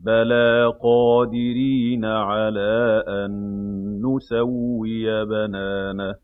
بَلَىٰ قَادِرِينَ عَلَىٰ أَن نُّسَوِّيَ بَنَانَهُ